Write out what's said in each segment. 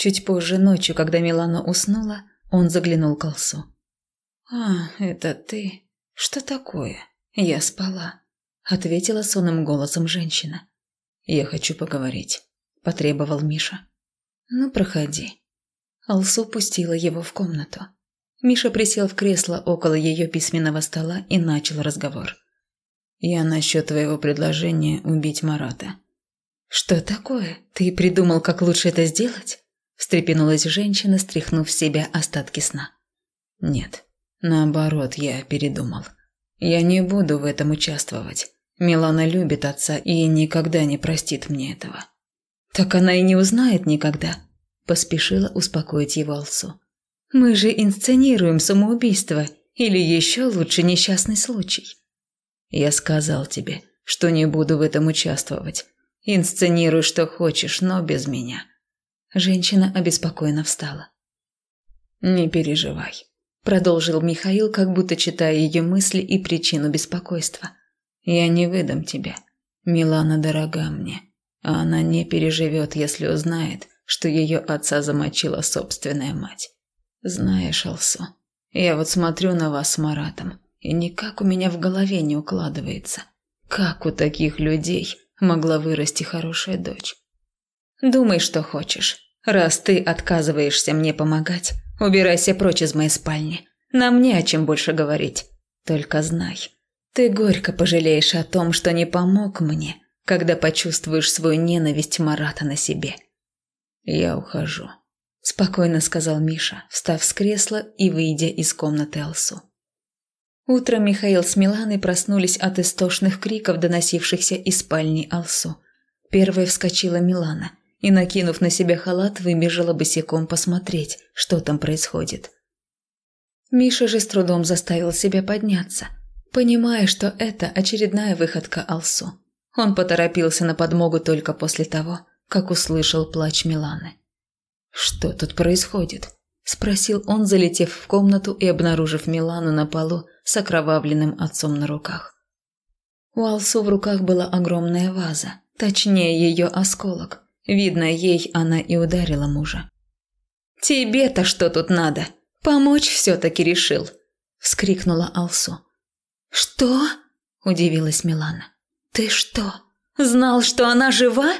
Чуть позже ночью, когда Милана уснула, он заглянул к Алсу. «А, это ты? Что такое? Я спала», – ответила сонным голосом женщина. «Я хочу поговорить», – потребовал Миша. «Ну, проходи». Алсу пустила его в комнату. Миша присел в кресло около ее письменного стола и начал разговор. «Я насчет твоего предложения убить Марата». «Что такое? Ты придумал, как лучше это сделать?» Встрепенулась женщина, стряхнув с себя остатки сна. «Нет, наоборот, я передумал. Я не буду в этом участвовать. Милана любит отца и никогда не простит мне этого». «Так она и не узнает никогда», – поспешила успокоить его Алсу. «Мы же инсценируем самоубийство или еще лучше несчастный случай». «Я сказал тебе, что не буду в этом участвовать. Инсценируй, что хочешь, но без меня». Женщина обеспокоенно встала. «Не переживай», – продолжил Михаил, как будто читая ее мысли и причину беспокойства. «Я не выдам тебя. Милана дорога мне, а она не переживет, если узнает, что ее отца замочила собственная мать. Знаешь, Алсу, я вот смотрю на вас с Маратом, и никак у меня в голове не укладывается. Как у таких людей могла вырасти хорошая дочь? Думай, что хочешь. Раз ты отказываешься мне помогать, убирайся прочь из моей спальни. Нам не о чем больше говорить. Только знай, ты горько пожалеешь о том, что не помог мне, когда почувствуешь свою ненависть Марата на себе. Я ухожу, спокойно сказал Миша, встав с кресла и выйдя из комнаты Алсу. Утром Михаил с Миланой проснулись от истошных криков, доносившихся из спальни Алсу. Первой вскочила Милана и, накинув на себя халат, выбежала босиком посмотреть, что там происходит. Миша же с трудом заставил себя подняться, понимая, что это очередная выходка Алсу. Он поторопился на подмогу только после того, как услышал плач Миланы. «Что тут происходит?» – спросил он, залетев в комнату и обнаружив Милану на полу с окровавленным отцом на руках. У Алсу в руках была огромная ваза, точнее ее осколок, Видно, ей она и ударила мужа. «Тебе-то что тут надо? Помочь все-таки решил!» – вскрикнула Алсу. «Что?» – удивилась Милана. «Ты что, знал, что она жива?»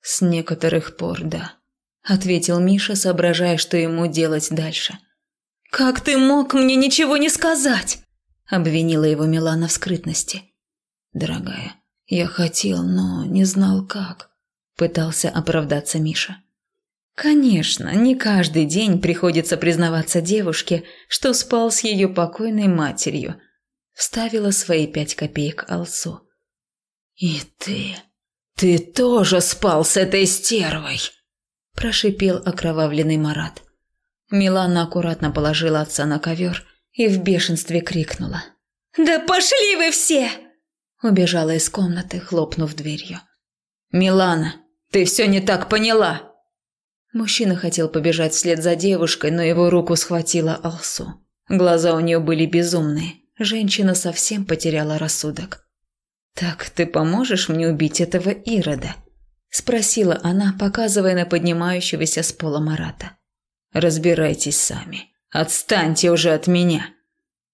«С некоторых пор, да», – ответил Миша, соображая, что ему делать дальше. «Как ты мог мне ничего не сказать?» – обвинила его Милана в скрытности. «Дорогая, я хотел, но не знал как пытался оправдаться Миша. Конечно, не каждый день приходится признаваться девушке, что спал с ее покойной матерью. Вставила свои пять копеек Алсу. «И ты... ты тоже спал с этой стервой!» Прошипел окровавленный Марат. Милана аккуратно положила отца на ковер и в бешенстве крикнула. «Да пошли вы все!» Убежала из комнаты, хлопнув дверью. «Милана, ты все не так поняла!» Мужчина хотел побежать вслед за девушкой, но его руку схватила Алсу. Глаза у нее были безумные. Женщина совсем потеряла рассудок. «Так ты поможешь мне убить этого Ирода?» – спросила она, показывая на поднимающегося с пола Марата. «Разбирайтесь сами. Отстаньте уже от меня!»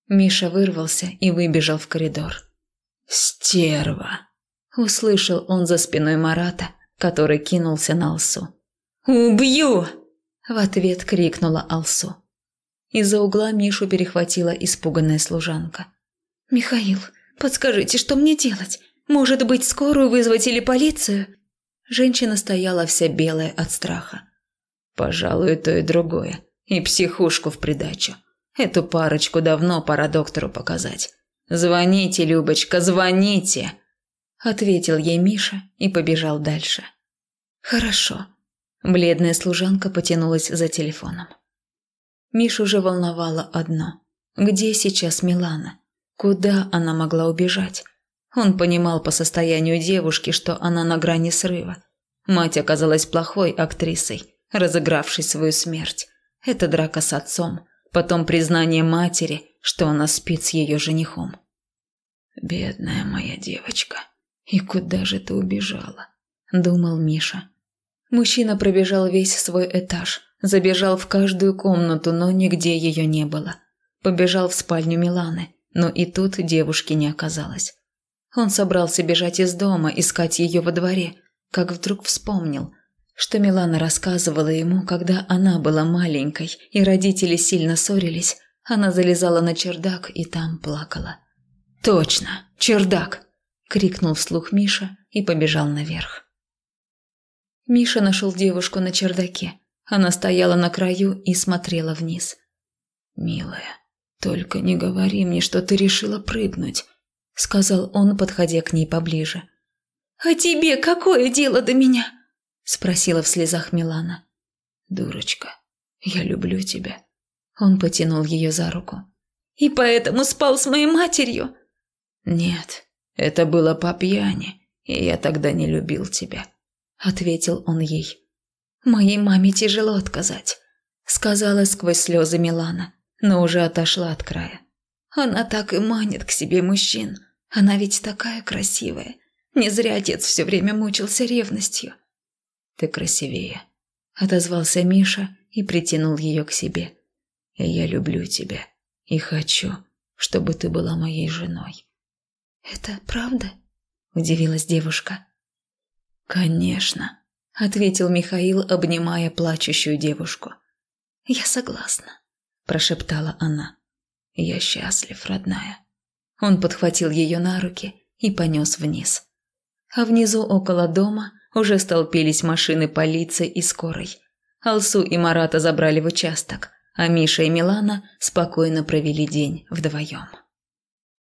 Миша вырвался и выбежал в коридор. «Стерва!» – услышал он за спиной Марата, который кинулся на Алсу. «Убью!» – в ответ крикнула Алсу. Из-за угла Мишу перехватила испуганная служанка. «Михаил, подскажите, что мне делать? Может быть, скорую вызвать или полицию?» Женщина стояла вся белая от страха. «Пожалуй, то и другое. И психушку в придачу. Эту парочку давно пора доктору показать. Звоните, Любочка, звоните!» Ответил ей Миша и побежал дальше. Хорошо. Бледная служанка потянулась за телефоном. Мишу уже волновало одно. Где сейчас Милана? Куда она могла убежать? Он понимал по состоянию девушки, что она на грани срыва. Мать оказалась плохой актрисой, разыгравшей свою смерть. Это драка с отцом, потом признание матери, что она спит с ее женихом. «Бедная моя девочка», «И куда же ты убежала?» – думал Миша. Мужчина пробежал весь свой этаж, забежал в каждую комнату, но нигде ее не было. Побежал в спальню Миланы, но и тут девушки не оказалось. Он собрался бежать из дома, искать ее во дворе, как вдруг вспомнил, что Милана рассказывала ему, когда она была маленькой и родители сильно ссорились, она залезала на чердак и там плакала. «Точно, чердак!» – крикнул вслух Миша и побежал наверх. Миша нашел девушку на чердаке. Она стояла на краю и смотрела вниз. «Милая, только не говори мне, что ты решила прыгнуть», – сказал он, подходя к ней поближе. «А тебе какое дело до меня?» – спросила в слезах Милана. «Дурочка, я люблю тебя». Он потянул ее за руку. «И поэтому спал с моей матерью?» «Нет, это было по пьяни, и я тогда не любил тебя ответил он ей. Моей маме тяжело отказать, сказала сквозь слезы Милана, но уже отошла от края. Она так и манит к себе мужчин. Она ведь такая красивая. Не зря отец все время мучился ревностью. Ты красивее, отозвался Миша и притянул ее к себе. Я люблю тебя и хочу, чтобы ты была моей женой. Это правда? удивилась девушка. «Конечно», – ответил Михаил, обнимая плачущую девушку. «Я согласна», – прошептала она. «Я счастлив, родная». Он подхватил ее на руки и понес вниз. А внизу около дома уже столпились машины полиции и скорой. Алсу и Марата забрали в участок, а Миша и Милана спокойно провели день вдвоем.